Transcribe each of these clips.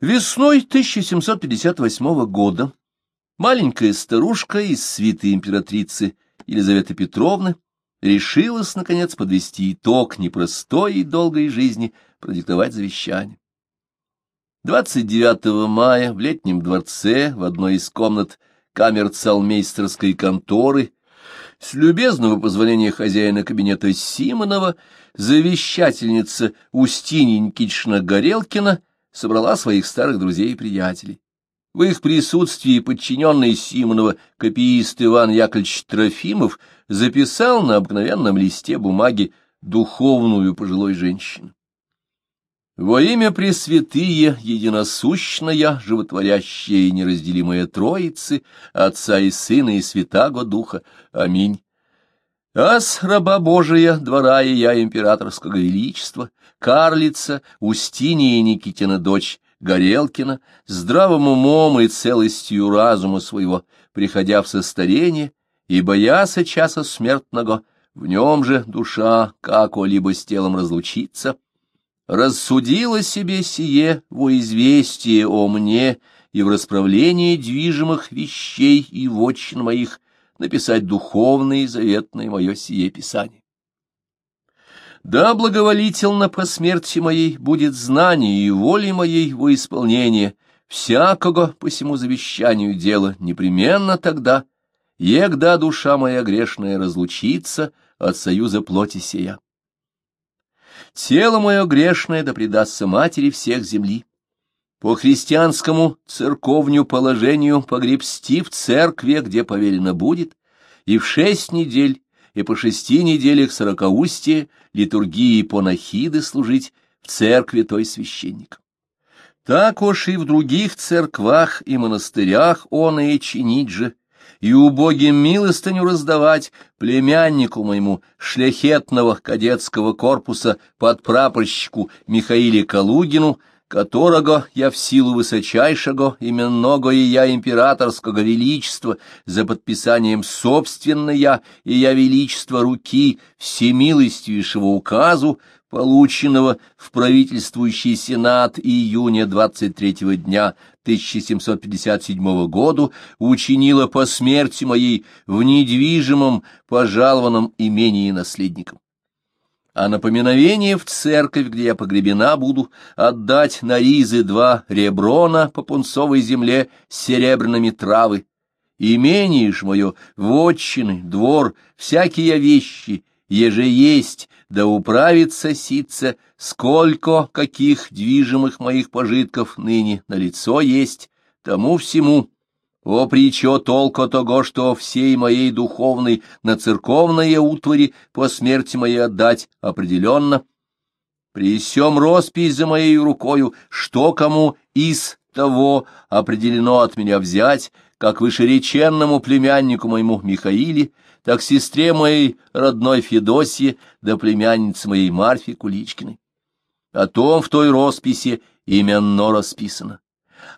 Весной 1758 года маленькая старушка из свиты императрицы Елизаветы Петровны решилась, наконец, подвести итог непростой и долгой жизни, продиктовать завещание. 29 мая в летнем дворце в одной из комнат камер цалмейстерской конторы с любезного позволения хозяина кабинета Симонова завещательница Устинья Никитична Горелкина собрала своих старых друзей и приятелей. В их присутствии подчиненный Симонова копиист Иван Яковлевич Трофимов записал на обыкновенном листе бумаги духовную пожилой женщины. Во имя Пресвятые, единосущная, животворящая и неразделимая Троицы, Отца и Сына и Святаго Духа. Аминь. Ас, раба Божия, двора и я императорского величества, карлица, Устиния Никитина дочь, Горелкина, здравым умом и целостью разума своего, приходя в состояние и бояся часа смертного, в нем же душа како-либо с телом разлучится, рассудила себе сие во известие о мне и в расправлении движимых вещей и вотчин моих написать духовное и заветное мое сие писание. Да благоволительно по смерти моей будет знание и воли моей во исполнение всякого по всему завещанию дела непременно тогда, егда душа моя грешная разлучится от союза плоти сия. Тело мое грешное да предастся матери всех земли. По христианскому церковню положению погребсти в церкве, где повелено будет, и в шесть недель и по шести неделях сорокаустия литургии понахиды служить в церкви той священником. Так уж и в других церквах и монастырях он и чинить же, и убогим милостыню раздавать племяннику моему шляхетного кадетского корпуса под прапорщику Михаиле Калугину, которого я в силу высочайшего именного и я императорского величества за подписанием собственная и я величество руки всемилостивейшего указу, полученного в правительствующий сенат июня 23 дня 1757 году, учинила по смерти моей в недвижимом пожалованном имении наследником а на поминовение в церковь, где я погребена буду, отдать на ризы два реброна по пунцовой земле с серебряными травы. Имение ж мое, вотчины, двор, всякие вещи, еже есть, да управится сица, сколько каких движимых моих пожитков ныне на лицо есть, тому всему о, причо толко того, что всей моей духовной на церковные утвари по смерти моей отдать определенно. При сём роспись за моей рукою, что кому из того определено от меня взять, как вышереченному племяннику моему Михаиле, так сестре моей родной Федосье, да племяннице моей Марфе Куличкиной. О том в той росписи именно расписано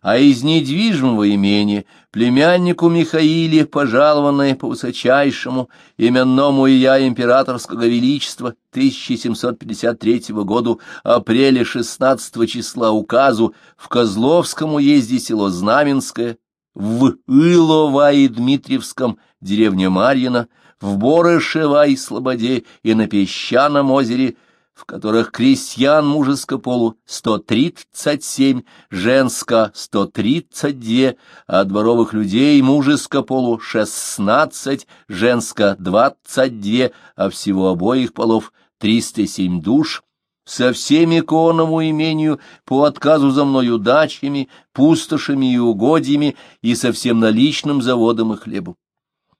а из недвижимого имения племяннику Михаиле, пожалованное по высочайшему именному я императорского величества 1753 году апреля 16 числа указу в Козловском уезде село Знаменское, в Илова и Дмитриевском деревне Марьина, в Борышева и Слободе и на Песчаном озере в которых крестьян мужеско полу 137, женско 132, а дворовых людей мужеско полу 16, женско 22, а всего обоих полов 307 душ, со всеми конному имению по отказу за мною дачами, пустошами и угодьями и со всем наличным заводом и хлебом.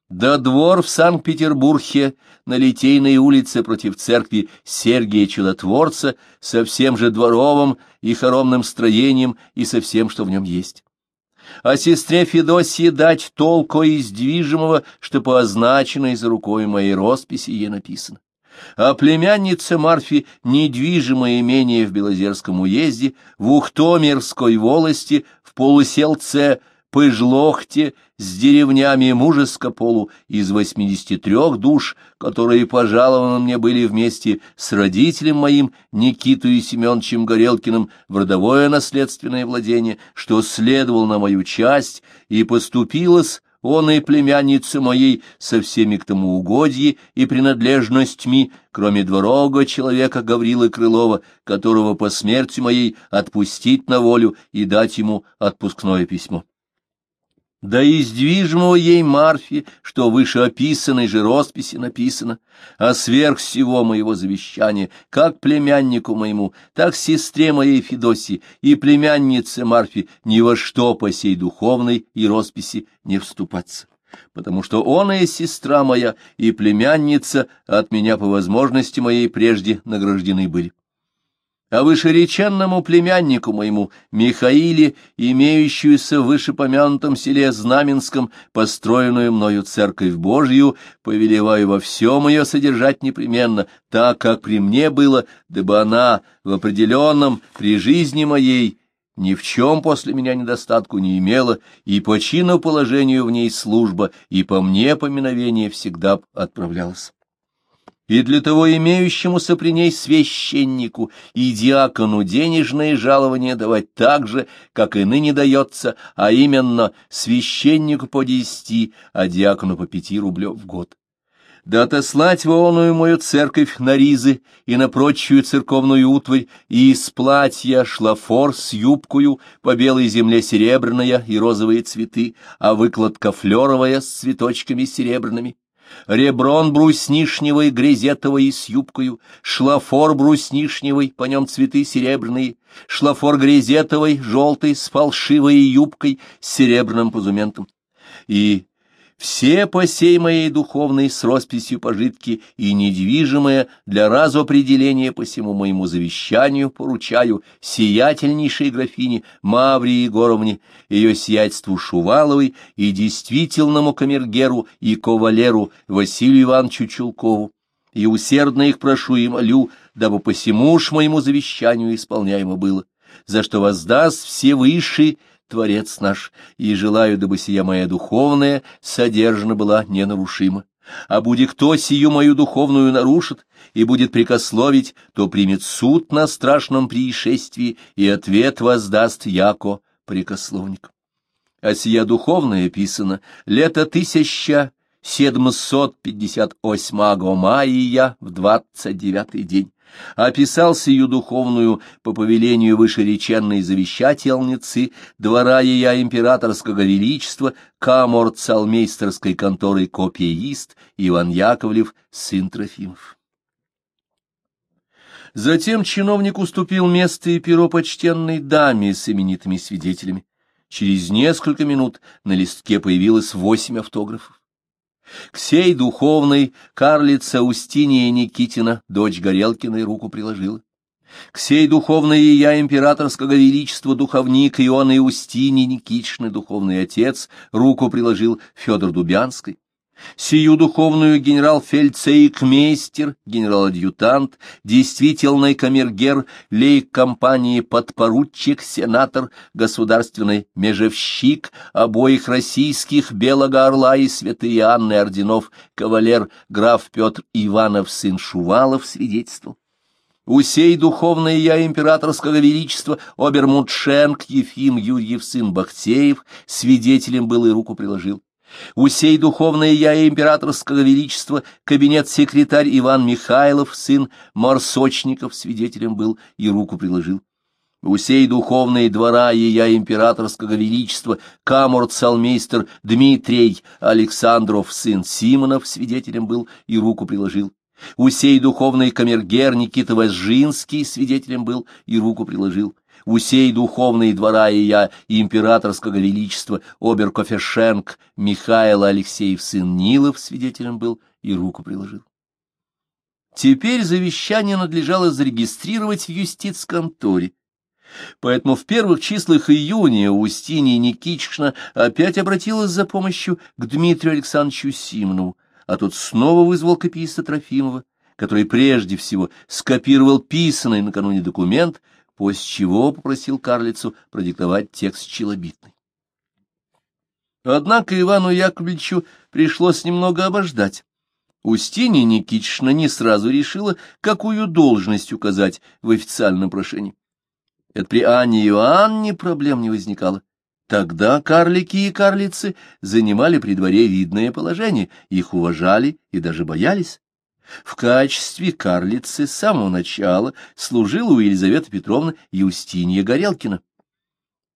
Да двор в Санкт-Петербурге на Литейной улице против церкви Сергия Чудотворца со всем же дворовым и хоромным строением и со всем, что в нем есть. А сестре Федосии дать толко из движимого, что по означенной за рукой моей росписи ей написано. А племяннице Марфи недвижимое имение в Белозерском уезде, в Ухтомерской волости, в полуселце Пыжлохте с деревнями Мужескополу из восьмидесяти трех душ, которые пожалованы мне были вместе с родителем моим Никитой Семеновичем Горелкиным в родовое наследственное владение, что следовал на мою часть и поступилось он и племянницы моей со всеми к тому угодье и принадлежностьми, кроме дворога человека Гаврилы Крылова, которого по смерти моей отпустить на волю и дать ему отпускное письмо да и сдвижимого ей Марфи, что выше описанной же росписи написано, а сверх всего моего завещания, как племяннику моему, так сестре моей Федосии и племяннице Марфи ни во что по сей духовной и росписи не вступаться, потому что он и сестра моя, и племянница от меня по возможности моей прежде награждены были а вышереченному племяннику моему Михаиле, имеющуюся в вышепомянутом селе Знаменском, построенную мною церковь Божью, повелеваю во всем ее содержать непременно, так, как при мне было, дабы она в определенном при жизни моей ни в чем после меня недостатку не имела, и по чину положению в ней служба, и по мне поминовение всегда отправлялась и для того имеющемуся при ней священнику и диакону денежное жалование давать так же, как и ныне дается, а именно священнику по десяти, а диакону по пяти рублев в год. Да отослать воонную мою церковь на ризы и на прочую церковную утварь, и из платья шлафор с юбкою, по белой земле серебряная и розовые цветы, а выкладка флеровая с цветочками серебряными реброн бруснишневый, грезетовый с юбкою, шлафор бруснишневый, по нем цветы серебряные, шлафор грезетовый, желтый, с фалшивой юбкой, с серебряным позументом. И все по сей моей духовной с росписью пожитки и недвижимое для разопределения по всему моему завещанию поручаю сиятельнейшей графине Маврии Егоровне, ее сиятельству Шуваловой и действительному камергеру и кавалеру Василию Ивановичу Чулкову. И усердно их прошу и молю, дабы посему уж моему завещанию исполняемо было, за что воздаст все высшие Творец наш, и желаю, дабы сия моя духовная содержана была ненарушима. А будет кто сию мою духовную нарушит и будет прикословить, то примет суд на страшном происшествии и ответ воздаст яко прикословник. А сия духовная писана лето тысяча седмсот пятьдесят восьмого мая в двадцать девятый день описал сию духовную по повелению вышереченной завещательницы двора ее императорского величества камор-цалмейстерской конторы копиист Иван Яковлев, сын Трофимов. Затем чиновник уступил место и перо почтенной даме с именитыми свидетелями. Через несколько минут на листке появилось восемь автографов. К сей духовной карлица Устиния Никитина, дочь Горелкиной, руку приложила. К сей духовной и я императорского величества духовник Ионы Устини Никитичны, духовный отец, руку приложил Федор Дубянский. Сию духовную генерал-фельдцейкмейстер, генерал-адъютант, действительный камергер лейк-компании подпоручик, сенатор, государственный межевщик обоих российских Белого Орла и Святые Анны орденов, кавалер граф Петр Иванов, сын Шувалов, свидетельствовал. У сей духовной я императорского величества Обермутшенк Ефим Юрьев сын Бахтеев свидетелем был и руку приложил. У сей духовное я императорского величества кабинет-секретарь Иван Михайлов, сын Марсочников, свидетелем был и руку приложил. У сей духовные двора и я императорского величества камор-цалмейстер Дмитрий Александров, сын Симонов, свидетелем был и руку приложил. У сей духовный камергер Никита Возжинский свидетелем был и руку приложил усей духовные двора и я, императорского величества, оберкофешенк Михаил Алексеев сын Нилов свидетелем был и руку приложил. Теперь завещание надлежало зарегистрировать в юстиц-конторе. Поэтому в первых числах июня Устинья Никитична опять обратилась за помощью к Дмитрию Александровичу Симонову, а тот снова вызвал копииста Трофимова, который прежде всего скопировал писанный накануне документ, после чего попросил карлицу продиктовать текст челобитный. Однако Ивану Яковлевичу пришлось немного обождать. Устинья Никитична не сразу решила, какую должность указать в официальном прошении. Это при Анне Иоанне проблем не возникало. Тогда карлики и карлицы занимали при дворе видное положение, их уважали и даже боялись. В качестве карлицы с самого начала служила у Елизаветы Петровны Юстинья Горелкина.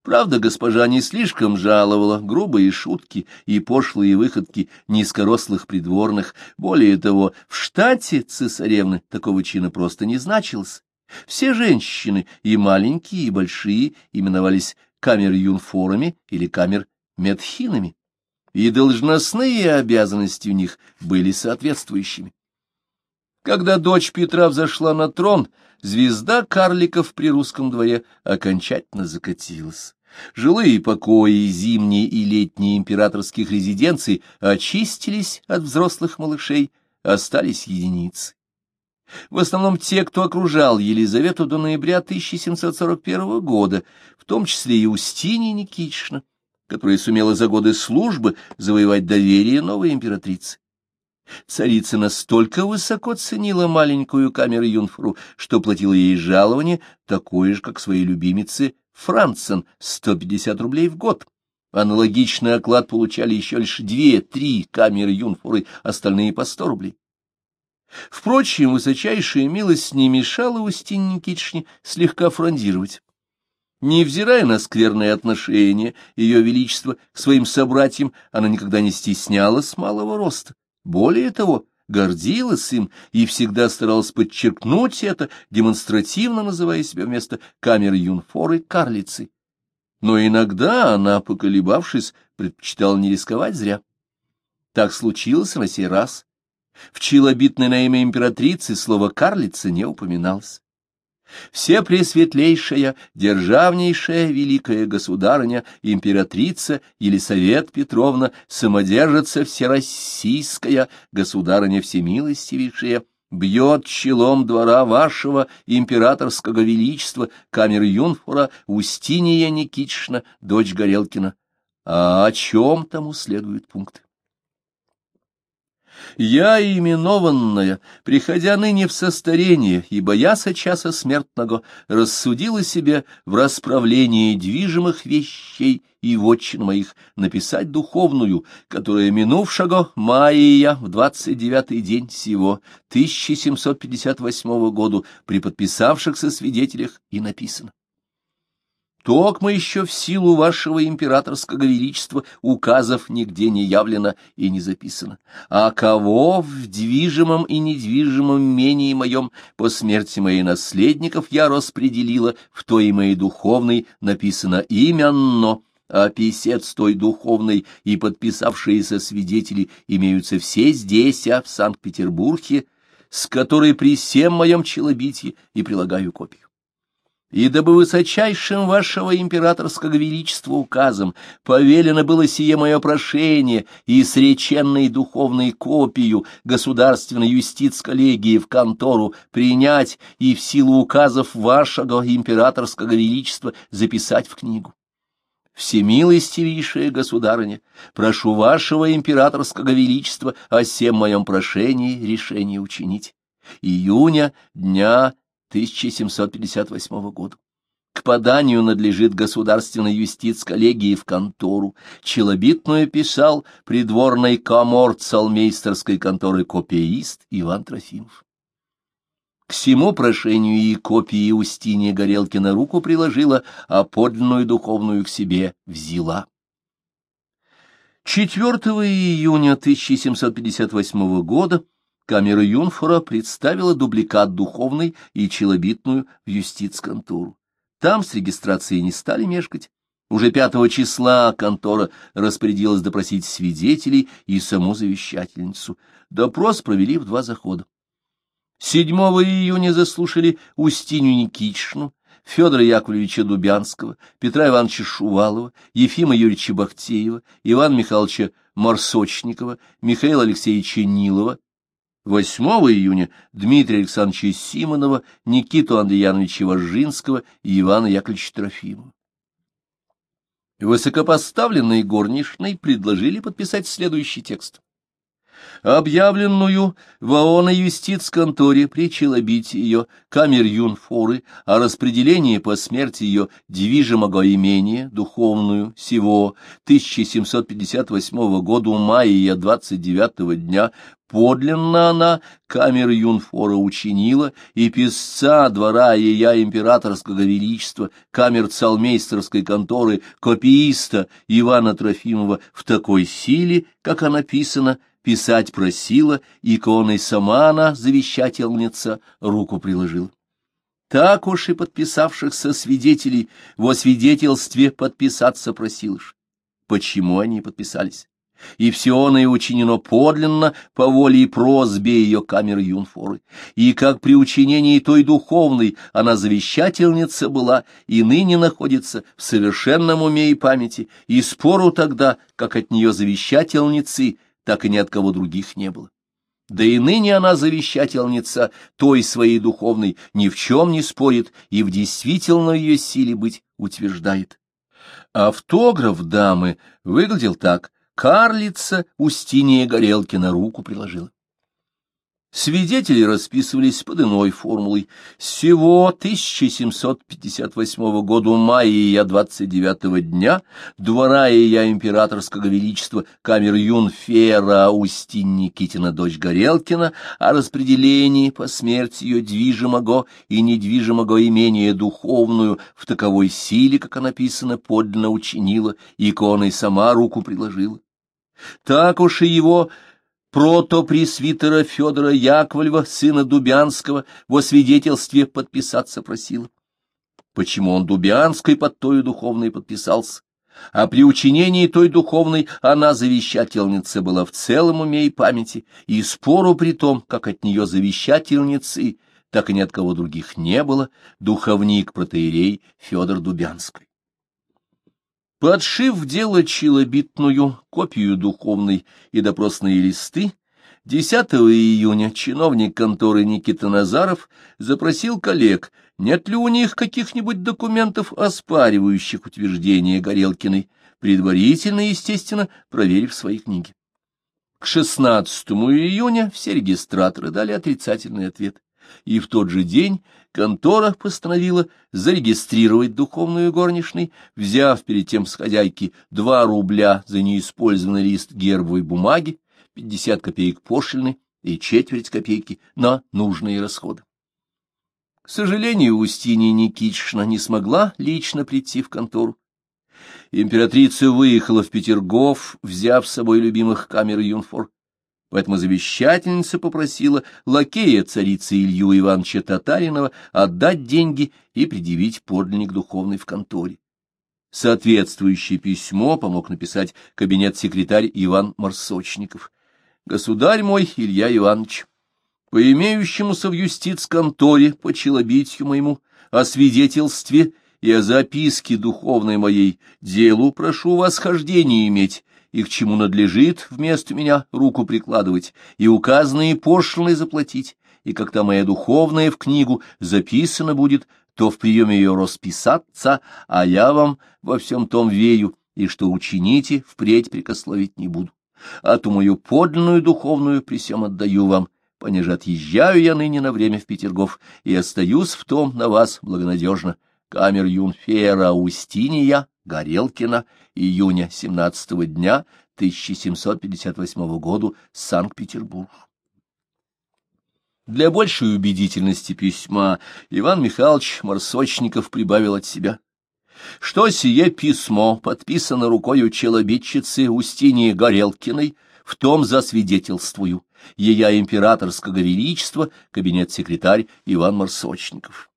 Правда, госпожа не слишком жаловала грубые шутки и пошлые выходки низкорослых придворных. Более того, в штате цесаревны такого чина просто не значилось. Все женщины, и маленькие, и большие, именовались камер-юнфорами или камер-медхинами, и должностные обязанности у них были соответствующими. Когда дочь Петра взошла на трон, звезда карликов при русском дворе окончательно закатилась. Жилые покои зимние и летние императорских резиденций очистились от взрослых малышей, остались единицы. В основном те, кто окружал Елизавету до ноября 1741 года, в том числе и Устинья Никитична, которая сумела за годы службы завоевать доверие новой императрицы. Царица настолько высоко ценила маленькую камеру юнфру, что платила ей жалование такое же, как своей любимице Францен, 150 рублей в год. Аналогичный оклад получали еще лишь две-три камеры юнфуры, остальные по сто рублей. Впрочем, высочайшая милость не мешала Устине Никитичне слегка фрондировать. Невзирая на скверные отношения Ее Величества к своим собратьям, она никогда не стеснялась малого роста. Более того, гордилась им и всегда старалась подчеркнуть это, демонстративно называя себя вместо камеры юнфоры карлицей. Но иногда она, поколебавшись, предпочитала не рисковать зря. Так случилось на сей раз. В челобитной на имя императрицы слово «карлица» не упоминалось. Все пресветлейшая, державнейшая великая государыня, императрица Елисавет Петровна, самодержица всероссийская, государыня всемилостивейшая, бьет челом двора вашего императорского величества камер-юнфора Устиния Никитична, дочь Горелкина. А о чем тому следуют пункты? Я, именованная, приходя ныне в состарение и боясь часа смертного, рассудила себе в расправлении движимых вещей и вотчин моих написать духовную, которая минувшего мая в двадцать девятый день сего 1758 году при подписавшихся свидетелях и написано. Токмо еще в силу вашего императорского величества указов нигде не явлено и не записано. А кого в движимом и недвижимом мении моем по смерти моих наследников я распределила, в той моей духовной написано именно, а писец той духовной и подписавшиеся свидетели имеются все здесь, а в Санкт-Петербурге, с которой при всем моем челобитии и прилагаю копию и дабы высочайшим вашего императорского величества указом повелено было сие мое прошение и с реченной духовной копию государственной юстиц-коллегии в контору принять и в силу указов вашего императорского величества записать в книгу. Всемилостивейшая государыня, прошу вашего императорского величества о всем моем прошении решение учинить. Июня, дня 1758 года. К поданию надлежит государственной юстиц коллегии в контору. Челобитную писал придворный комор цалмейстерской конторы копиист Иван Трофимов. К всему прошению и копии Устинья Горелкина руку приложила, а подлинную духовную к себе взяла. 4 июня 1758 года камера Юнфора представила дубликат духовный и челобитную в юстиц-контору. Там с регистрацией не стали мешкать. Уже пятого числа контора распорядилась допросить свидетелей и саму завещательницу. Допрос провели в два захода. 7 июня заслушали Устинью Никитичну, Федора Яковлевича Дубянского, Петра Ивановича Шувалова, Ефима Юрьевича Бахтеева, Ивана Михайловича Марсочникова, Михаила Алексеевича Нилова, 8 июня Дмитрия Александровича Симонова, Никиту Андреяновича Вожинского и Ивана Яковлевича Трофимова. Высокопоставленной горничной предложили подписать следующий текст объявленную в ООН юстиц-конторе при челобите ее камер юнфоры о распределении по смерти ее движимого имения духовную сего 1758 года мая 29 дня Подлинно она камеры юнфора учинила, и писца двора ея императорского величества, камер цалмейстерской конторы, копииста Ивана Трофимова в такой силе, как она написана, писать просила, иконой сама она, завещательница, руку приложила. Так уж и подписавшихся свидетелей во свидетельстве подписаться просилишь. Почему они подписались? И все оно и учинено подлинно по воле и просьбе ее камеры юнфоры. И как при учинении той духовной она завещательница была, и ныне находится в совершенном уме и памяти, и спору тогда, как от нее завещательницы, так и ни от кого других не было. Да и ныне она завещательница той своей духовной, ни в чем не спорит и в действительно ее силе быть утверждает. Автограф дамы выглядел так. Карлица Устинья Горелкина руку приложила. Свидетели расписывались под иной формулой. Всего 1758 года мая я 29 дня двора я императорского величества камер юнфера Устин Никитина, дочь Горелкина, о распределении по смерти ее движимого и недвижимого имения духовную в таковой силе, как она написано, подлинно учинила, иконой сама руку приложила. Так уж и его протопресвитера Федора Яковлева, сына Дубянского, во свидетельстве подписаться просила. Почему он Дубянской под той духовной подписался? А при учинении той духовной она завещательница была в целом уме и памяти, и спору при том, как от нее завещательницы, так и ни от кого других не было, духовник-протеерей Федор Дубянский. Подшив в дело челобитную, копию духовной и допросные листы, 10 июня чиновник конторы Никита Назаров запросил коллег, нет ли у них каких-нибудь документов, оспаривающих утверждение Горелкиной, предварительно, естественно, проверив свои книги. К 16 июня все регистраторы дали отрицательный ответ, и в тот же день контора постановила зарегистрировать духовную горничной, взяв перед тем с хозяйки два рубля за неиспользованный лист гербовой бумаги, пятьдесят копеек пошлины и четверть копейки на нужные расходы. К сожалению, Устинья Никитична не смогла лично прийти в контору. Императрица выехала в Петергоф, взяв с собой любимых камер юнфор. Поэтому завещательница попросила лакея царицы Илью Ивановича Татаринова отдать деньги и предъявить подлинник духовный в конторе. Соответствующее письмо помог написать кабинет-секретарь Иван Марсочников. «Государь мой Илья Иванович, по имеющемуся в юстиц-конторе по челобитию моему о свидетельстве и о записке духовной моей делу прошу восхождение иметь, и к чему надлежит вместо меня руку прикладывать, и указанные пошлины заплатить, и как-то моя духовная в книгу записана будет, то в приеме ее расписаться, а я вам во всем том верю, и что учините, впредь прикословить не буду. А ту мою подлинную духовную при всем отдаю вам, понеже отъезжаю я ныне на время в Петергоф, и остаюсь в том на вас благонадежно. Камер юнфера Устиния, Горелкина, июня 17 дня 1758 года, Санкт-Петербург. Для большей убедительности письма Иван Михайлович Марсочников прибавил от себя. Что сие письмо подписано рукою челобитчицы Устинии Горелкиной, в том засвидетельствую, ея императорского величества, кабинет-секретарь Иван Марсочников.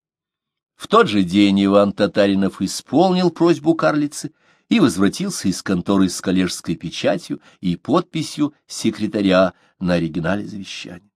В тот же день Иван Татаринов исполнил просьбу карлицы и возвратился из конторы с коллежской печатью и подписью секретаря на оригинале завещания.